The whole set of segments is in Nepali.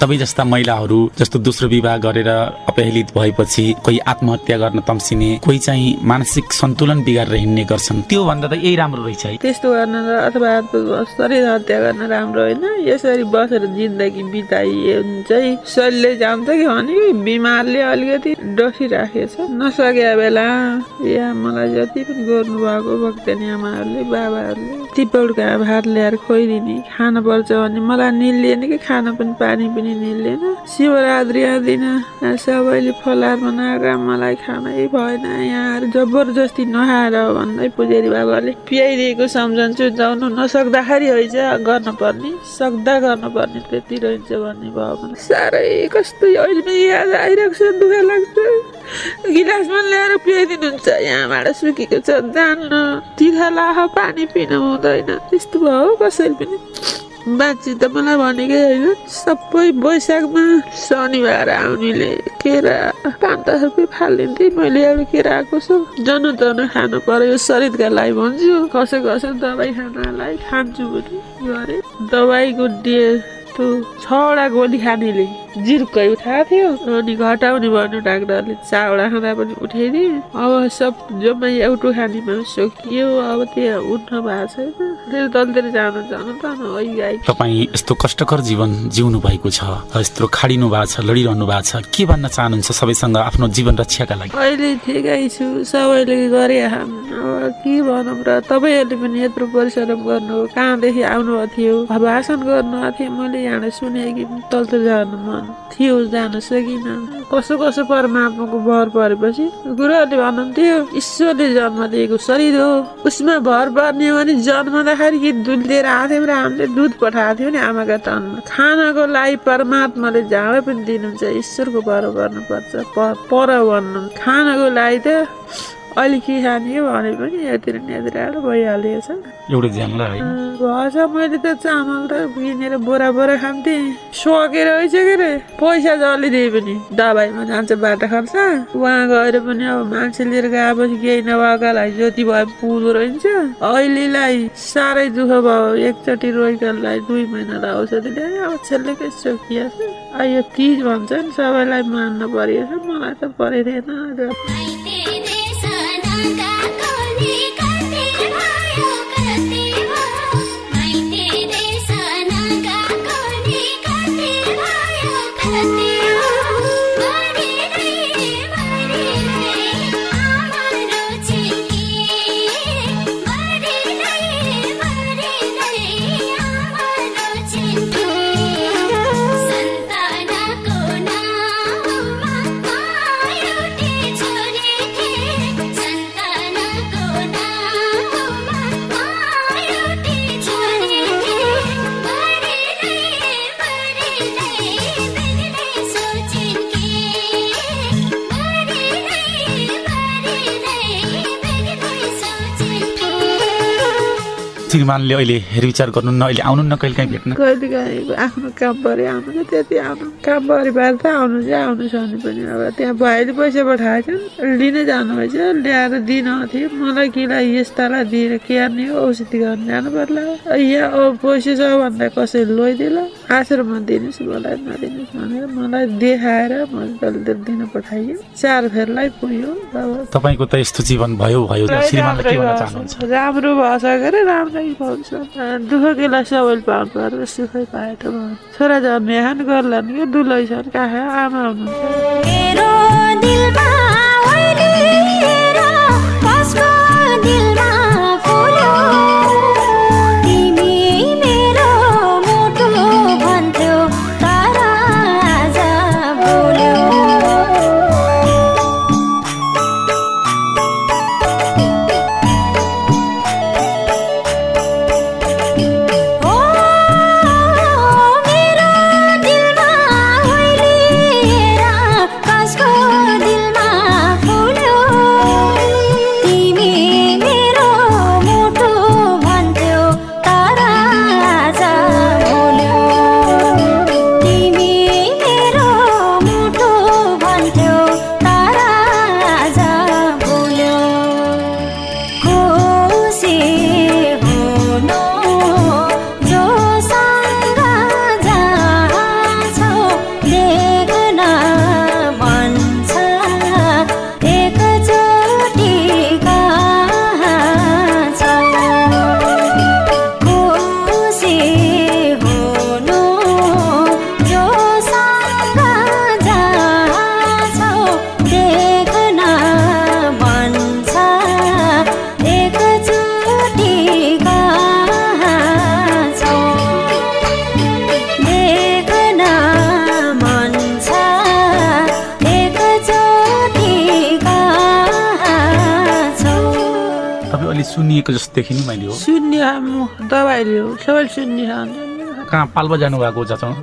तपाईँ जस्ता महिलाहरू जस्तो दोस्रो विवाह गरेर अपहेलित भएपछि कोही आत्महत्या गर्न तम्सिने कोही चाहिँ मानसिक सन्तुलन बिगारेर हिँड्ने गर्छन्। त्यो भन्दा त यही राम्रो रहेछ है। त्यस्तो गर्न अथवा शरीर हत्या गर्न राम्रो होइन। यसरी बसेर जिन्दगी बिताइए चाहिँ शरीरले जान्छ कि भने बिमारले अलिकति डसिराखेछ। नसके बेला या मलाई जति पनि गर्नुभएको भक्तनी आमाहरूले बाबाहरूले टिपौडका भात ल्याएर खोइदिने खान पर्छ भने मलाई निल्लिएन कि खान पनि पानी पनि निल्लेन शिवरात्रि आउँदिन सबैले फलार बनाएर मलाई खानै भएन यहाँ जबरजस्ती नखाएर भन्दै पुजेरी बाबाले पियाइदिएको सम्झन्छु जाउनु नसक्दाखेरि होइन गर्नुपर्ने सक्दा गर्नुपर्ने त्यति रहन्छ भन्ने भयो भने साह्रै कस्तो अहिले पनि याद आइरहेको छ दुःख लाग्छ। गिलासमा ल्याएर पियाइदिनुहुन्छ यहाँबाट सुकेको छ जान्न तिखा लाह पानी पिन हुँदैन त्यस्तो भयो कसैले पनि बाँची त मलाई भनेकै होइन सबै वैशाखमा शनिबार आउनेले केरा पाँच दस रुपियाँ फालिदिन्थेँ मैले एउटा केरा आएको छु जनु तनु खानु पर्यो शरीरका लागि भन्छु कसै कसै दबाई खानलाई खान्छु पनि गरेँ दबाईको डे छवटा गोली खानेले जिर्कै उठाएको थियो। अनि घटाउने भन्यो डाक्टरले चारवटा खाँदा पनि उठाइदिए। अब सब जम्मै एउटो खानेमा सकियो अब त्यो उठ्न भएको छैन। फेरि तलतिर जानु जानु त तपाईँ यस्तो कष्टकर जीवन जिउनु भएको छ यस्तो खाडिनु भएको छ लडिरहनु भएको छ के भन्न चाहनुहुन्छ सबैसँग आफ्नो जीवन रक्षाका लागि? अहिले ठिकै छु सबैले गरे अब के भनौँ र तपाईँहरूले पनि यत्रो परिश्रम गर्नु कहाँदेखि आउनुभएको थियो? भाषण गर्नुभएको थियो मैले यहाँबाट सुने कि तलतिर जानु मन थियो जान सकिनँ कसो कसो परमात्माको भर परेपछि गुरुहरूले भन्नुहुन्थ्यो ईश्वरले जन्म दिएको शरीर हो। उसमा भर पर्ने भने जन्मदाखेरि कि दुध लिएर आएको र हामीले दुध पठाएको थियौँ नि आमाका तनमा। खानाको लागि परमात्माले जाँडै पनि दिनुहुन्छ ईश्वरको पर गर्नुपर्छ पर भन्नु। खानाको लागि त अहिले के खाने भने पनि यतिर यतिर भइहालेको छ एउटा है। भएछ मैले त चामल त किनेर बोरा बोरा खान्थेँ। सकेर के अरे पैसा जसले दिए पनि। दबाईमा जान्छ बाटो खर्च। उहाँ गएर पनि अब मान्छे लिएर गएपछि केही नभएकालाई जति भए पुग्दो रहन्छ। अहिलेलाई साह्रै दुःख भयो। एकचोटि रोइकललाई दुई महिनालाई औषधि ल्याए अब छेल्लेकै सकिया छ? यो तिज भन्छ नि सबैलाई मान्न परेको छ। मलाई त परेको 過こに श्रीमानले अहिले हेरविचार गर्नु न अहिले आउनु न कहिले काहीँ भेट्नु कहिले काहीँ आफ्नो काम पऱ्यो आउनु त्यति आउनु काम परिवार त आउनु चाहिँ आउनु सक्ने पनि अब त्यहाँ भाइले पैसा पठाएको थियो लिन जानुभएछ ल्याएर दिन थियो मलाई किलाई यस्तालाई दिएर क्यार्ने हो औषधि गर्न जानु पर्ला यहाँ अब पैसा छ भन्दा कसैले लैदिल आश्रममा दिनुहोस् मलाई नदिनुहोस् भनेर मलाई देखाएर मैले दिन पठाइयो चार फेरलाई पुग्यो तपाईँको त यस्तो जीवन भयो भयो राम्रो भएछ के अरे राम्रो पाउँछ दुःख केलाई सबैले पाउनु पर्यो सुखै पाए त छोरा जन्मे गर्ला नि दुलै छन् कहाँ आमा हुनुहुन्छ सुनिएको जस्तो देखेँ नि मैले हो। दबाईले हो। खान्छ कहाँ पाल्पा जानुभएको जचाउँ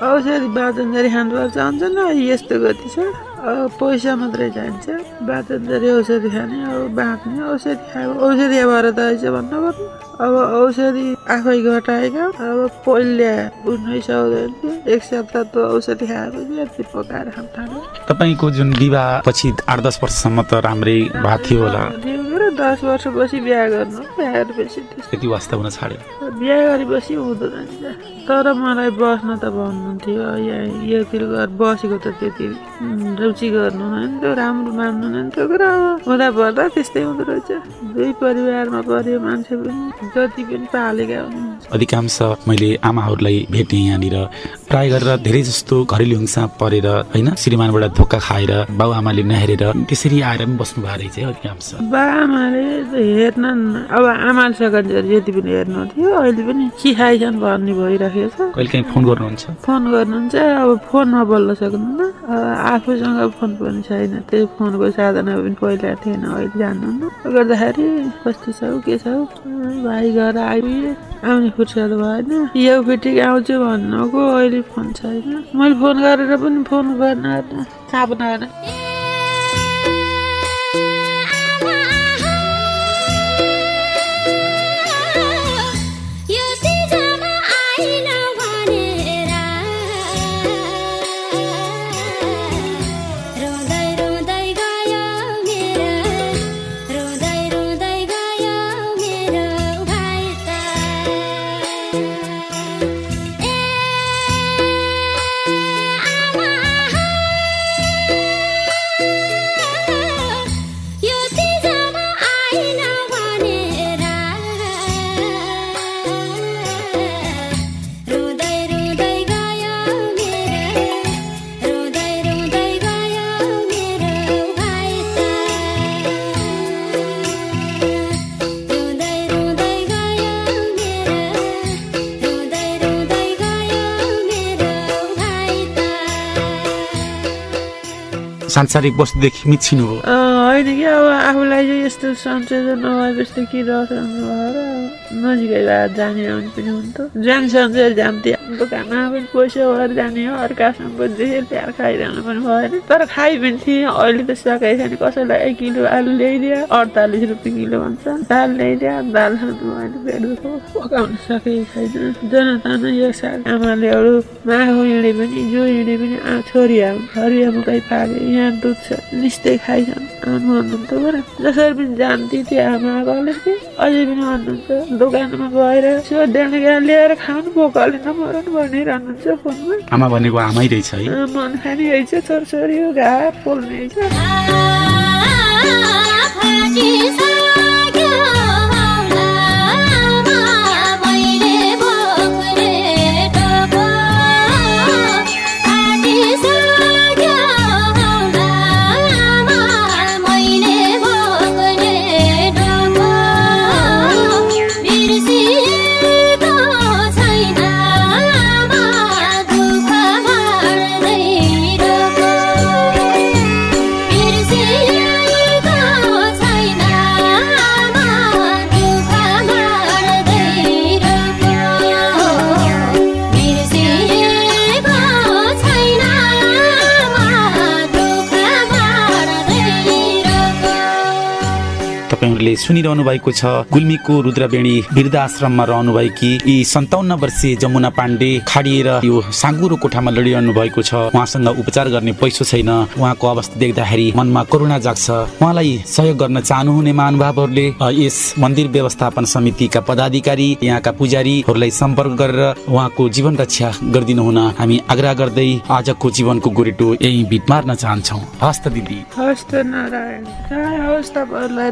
औषधि बाँचनजरी खानुपर्छ हुन्छ न? यस्तो गति छ। अब पैसा मात्रै चाहिन्छ। बाँचनजरी औषधि खाने अब बाँच्ने औषधि खायो। औषधि भएर त रहेछ भन्नु पर्ने। अब औषधि आफै घटाएका। अब पहिला थियो एक सप्ताह त औषधि खाएपछि यति पकाएर खान थाल्यो। तपाईँको जुन विवाह पछि आठ दस वर्षसम्म त राम्रै भएको थियो होला। दस वर्षपछि बिहा गर्नु बिहा गरेपछि त्यति वास्ता हुन छाड्यो बिहा गरेपछि हुँदो रहेछ तर मलाई बस्न त भन्नुहुन्थ्यो यहाँ योतिर घर बसेको त त्यति रुचि गर्नु नि त्यो राम्रो मान्नु नि त्यो कुरा हुँदा पर्दा त्यस्तै हुँदो रहेछ दुई परिवारमा पऱ्यो मान्छे पनि जति पनि पालेका हुनुहुन्छ अधिकांश मैले आमाहरूलाई भेटेँ यहाँनिर प्राय गरेर धेरै जस्तो घरेलु हिंसा परेर होइन श्रीमानबाट धोका खाएर बाउ आमाले नहेरेर त्यसरी आएर पनि बस्नु भएको रहेछ अधिकांश त हेर्न अब आमाले जति पनि हेर्नु थियो अहिले पनि के खाइछन् भन्ने भइराखेको छ। कहिले काहीँ फोन गर्नुहुन्छ? फोन गर्नुहुन्छ अब फोनमा बोल्न सक्नुहुन्न। अब आफूसँग फोन पनि छैन त्यही फोनको साधना पनि पहिला थिएन अहिले जान्नुहुन्न। गर्दाखेरि कस्तो छौ के छौ? भाइ घर आइपुगे आउने फुर्सद भएन। यो फिटिक आउँछु भन्नुको अहिले फोन छैन। मैले फोन गरेर पनि फोन गर्न चाप नगर्न सांसारिक वस्तुदेखि मिचिनु हो होइन कि अब आफूलाई चाहिँ यस्तो संशोधन नभएपछि के रहन्छ भएर नजिकै भएर जाने आउने पनि हुन्थ्यो जान सन्चेर जान्थ्यो दोकानमा पनि पैसा भएर जाने हो अर्कासँग त्यसरी ल्याएर खाइरहनु पनि भएन तर खाइ पनि थिएँ अहिले त सकाइ छैन कसैलाई एक किलो आलु ल्याइदियो अडतालिस रुपियाँ किलो भन्छ दाल ल्याइदियो दाल खानु भएन पेट पकाउन सकेको छैन जनतान यो साल आमाले अरू माखु हिँडे पनि जो हिँडे पनि छोरी आऊ छोरी मकै पाके यहाँ दुध छ निस्दै खाइछन् आउनु भन्नुहुन्छ बरु जसरी पनि जान्थे त्यो आमा आपाले चाहिँ अझै पनि भन्नुहुन्छ दोकानमा गएर सोध्दैन क्या ल्याएर खानु भोकले नमरनु भनिरहनुहुन्छ फोनमा आमा भनेको आमै रहेछ है मन खाने रहेछ छोरछोरी हो घाट पोल्ने रहेछ सुनिरहनु भएको छ। गुल्मीको रुद्रवेणी वृद्ध आश्रममा रहनुभएकी यी सन्ताउन्न वर्षीय जमुना पाण्डे खाडिएर यो साँगुरो कोठामा लडिरहनु भएको छ। उहाँसँग उपचार गर्ने पैसो छैन। उहाँको अवस्था देख्दाखेरि मनमा करुणा जाग्छ। उहाँलाई सहयोग गर्न चाहनुहुने महानुभावहरूले यस मन्दिर व्यवस्थापन समितिका पदाधिकारी यहाँका पुजारीहरूलाई सम्पर्क गरेर उहाँको जीवन रक्षा गरिदिनु हुन हामी आग्रह गर्दै आजको जीवनको गोरेटो यही भिट मार्न चाहन्छौँ। हस्त दिदी। हस् त नारायण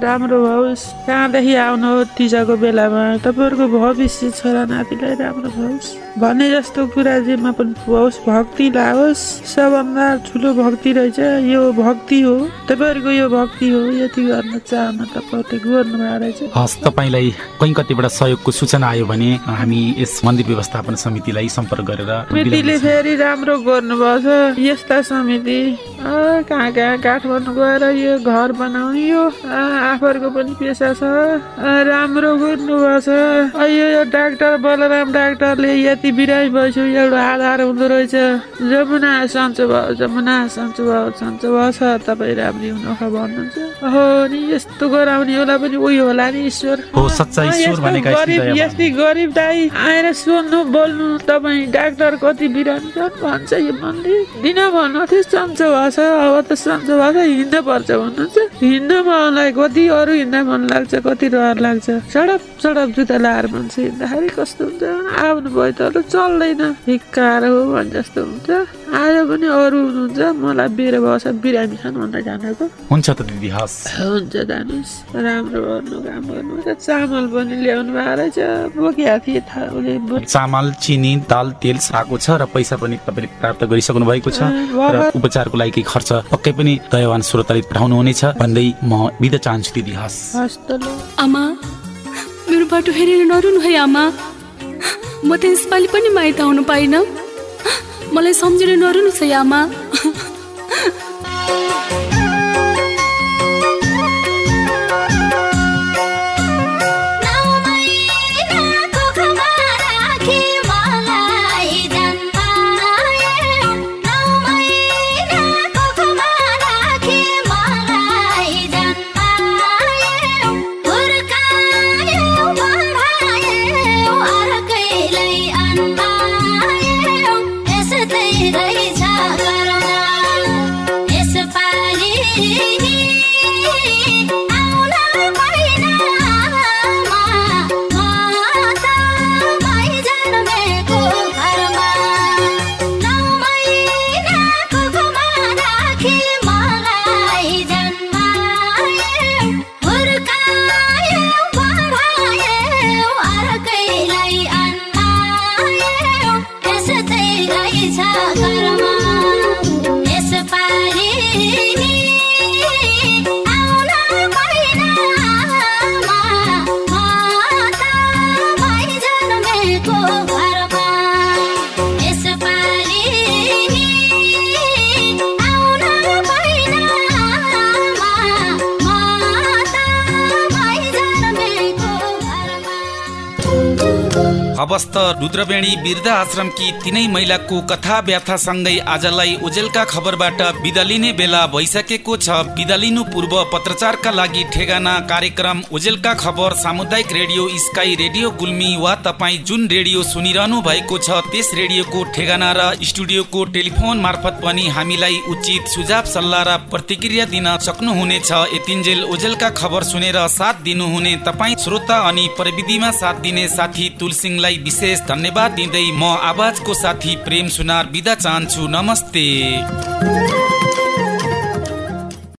राम्रो होस् कहाँदेखि आउनु तिजाको बेलामा? तपाईँहरूको भविष्य छोरा नातिलाई राम्रो होस्। भने जस्तो कुरा जेमा पनि होस् भक्ति लाओस्। सबभन्दा ठुलो भक्ति रहेछ यो भक्ति हो। तपाईँहरूको यो भक्ति हो यति गर्न चाहना तपाईँहरूले गर्नु भएको रहेछ। हस् तपाईँलाई कहीँ कतिबाट सहयोगको सूचना आयो भने हामी यस मन्दिर व्यवस्थापन समितिलाई सम्पर्क गरेर समितिले फेरि राम्रो गर्नुभएको छ यस्ता समिति। कहाँ कहाँ काठमाडौँ गएर यो घर बनाउने यो अँ, आफू डाक्टरको पनि अ, राम्रो गर्नुभएको छ। अहिले यो डाक्टर बलराम डाक्टरले यति बिरामी भएछु एउटा आधार हुँदो रहेछ। जमुना सन्चो भयो जमुना सन्चो भयो सन्चो भयो छ तपाईँ राम्री हुनु भन्नुहुन्छ। नि यस्तो गराउने होला पनि उही होला नि ईश्वर। हो, सच्चा ईश्वर भनेका यस्तै गरिब दाई आएर सोध्नु बोल्नु तपाईँ डाक्टर कति बिरामी छन्? भन्छ यो मनले दिन भन्नु थियो सन्चो छ अब त सन्चो छ हिँड्न पर्छ भन्नुहुन्छ। हिँड्न मलाई कति अरू हिँड्दा मन लाग्छ कति रहर लाग्छ। सडक सडक जुत्ता लाएर मान्छे हिँड्दाखेरि कस्तो हुन्छ? आउनु भयो त चल्दैन। भिक्कार हो भने जस्तो हुन्छ। आयो भने अरू हुनुहुन्छ मलाई बेर भएको छ बिरामी छन् भनेर जानेको। हुन्छ त दिदी हस्। हुन्छ जानुहोस् राम्रो गर्नु काम गर्नु। चामल पनि ल्याउनु भएको रहेछ। बोकिएको थिएँ थाहा उसले चामल चिनी दाल तेल साको छ र पैसा पनि तपाईँले प्राप्त गरिसक्नु भएको छ। र। उपचारको लागि केही खर्च पक्कै पनि दयावान श्रोताले पठाउनु हुनेछ भन्दै म बिदा चाहन्छु दिदी हस्। हस् त ल। आमा मेरो बाटो हेरेर नरुनु है आमा। म त यसपालि पनि माइत आउनु पाइनँ। मलाई सम्झेर नरुनुहोस् है आमा अवस्थ रुद्रवेणी वृद्ध आश्रमकी तिनै महिलाको कथा व्याथा सँगै आजलाई ओजेलका खबरबाट बिदा लिने बेला भइसकेको छ। बिदा लिनु पूर्व पत्रचारका लागि ठेगाना कार्यक्रम ओजेलका खबर सामुदायिक रेडियो स्काई रेडियो गुल्मी वा तपाईँ जुन रेडियो सुनिरहनु भएको छ त्यस रेडियोको ठेगाना र स्टुडियोको टेलिफोन मार्फत पनि हामीलाई उचित सुझाव सल्लाह र प्रतिक्रिया दिन सक्नुहुनेछ। यतिन्जेल ओजेलका खबर सुनेर साथ दिनुहुने तपाईँ श्रोता अनि प्रविधिमा साथ दिने साथी तुलसिंहलाई विशेष धन्यवाद दिँदै म आवाजको साथी प्रेम सुनार बिदा चाहन्छु। नमस्ते।